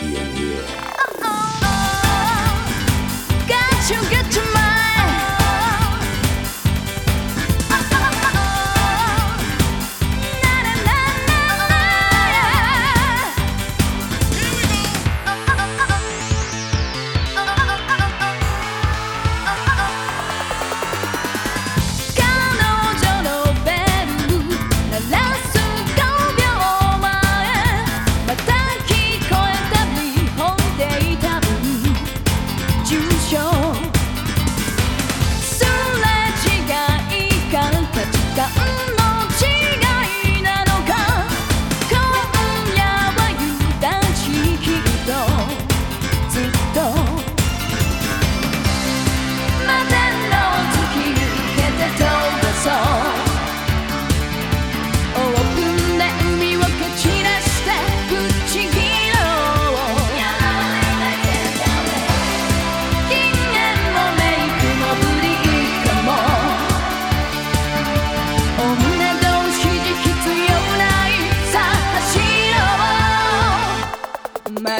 Here and here.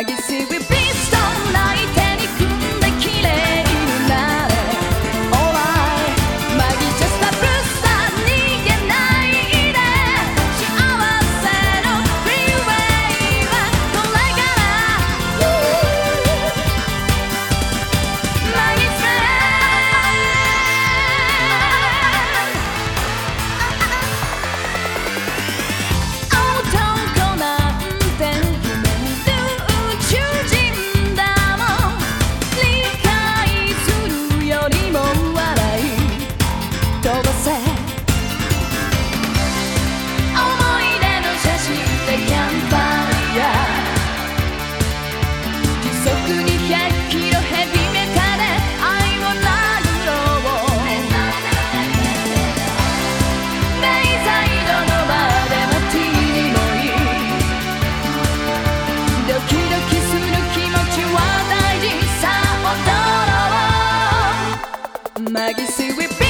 segue, sigo e 紛せ w e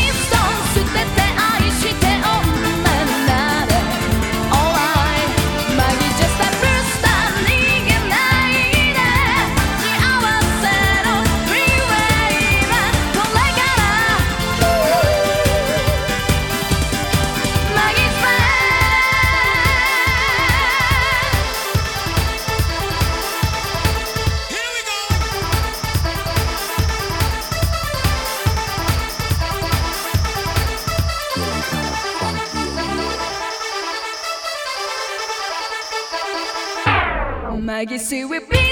I magi see we be